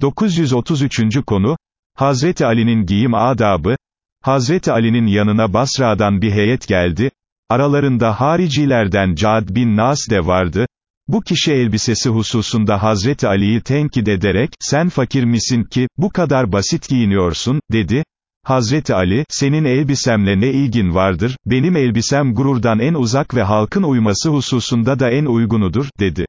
933. konu, Hazreti Ali'nin giyim adabı, Hazreti Ali'nin yanına Basra'dan bir heyet geldi, aralarında haricilerden Cad bin Nas de vardı, bu kişi elbisesi hususunda Hazreti Ali'yi tenkit ederek, sen fakir misin ki, bu kadar basit giyiniyorsun, dedi, Hazreti Ali, senin elbisemle ne ilgin vardır, benim elbisem gururdan en uzak ve halkın uyması hususunda da en uygunudur, dedi.